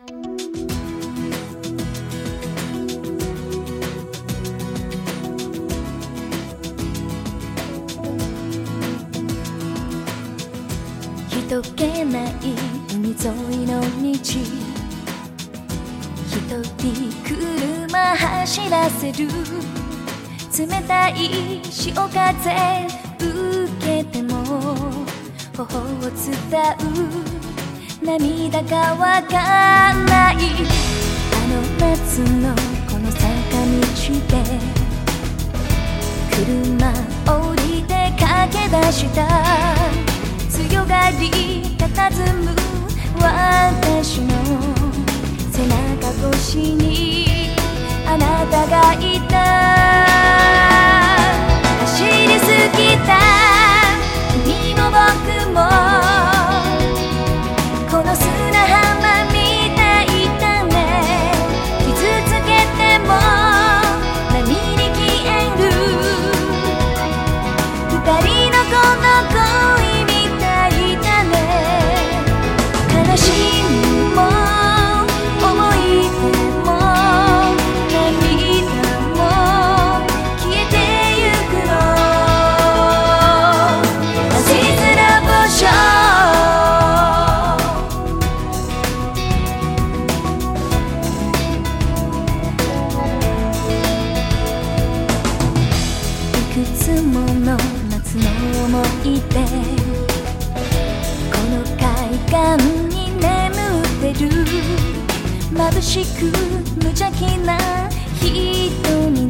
人気ない海沿いの道。一人車走らせる。冷たい潮風受けても頬を伝う。涙がわかんない。あの夏のこの坂道で車降りて駆け出した。強がり佇む私の背中越しに。いつもの夏の思い出。この海岸に眠ってる。眩しく無邪気な瞳